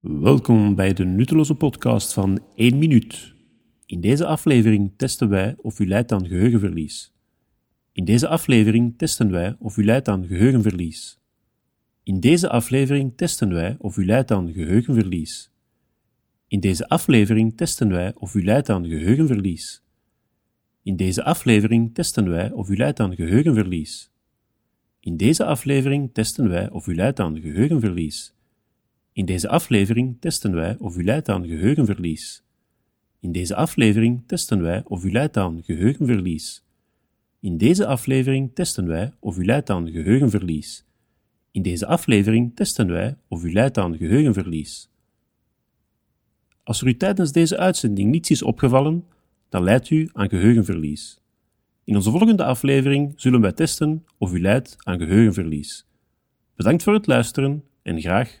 Welkom bij de nutteloze podcast van 1 minuut. In deze aflevering testen wij of u lijdt aan geheugenverlies. In deze aflevering testen wij of u lijdt aan geheugenverlies. In deze aflevering testen wij of u lijdt aan geheugenverlies. In deze aflevering testen wij of u lijdt aan geheugenverlies. In deze aflevering testen wij of u lijdt aan geheugenverlies. In deze aflevering testen wij of u lijdt aan geheugenverlies. In deze aflevering testen wij of u lijdt aan geheugenverlies. In deze aflevering testen wij of u lijdt aan geheugenverlies. In deze aflevering testen wij of u lijdt aan geheugenverlies. In deze aflevering testen wij of u lijdt aan geheugenverlies. Als er u tijdens deze uitzending niets is opgevallen, dan lijdt u aan geheugenverlies. In onze volgende aflevering zullen wij testen of u lijdt aan geheugenverlies. Bedankt voor het luisteren en graag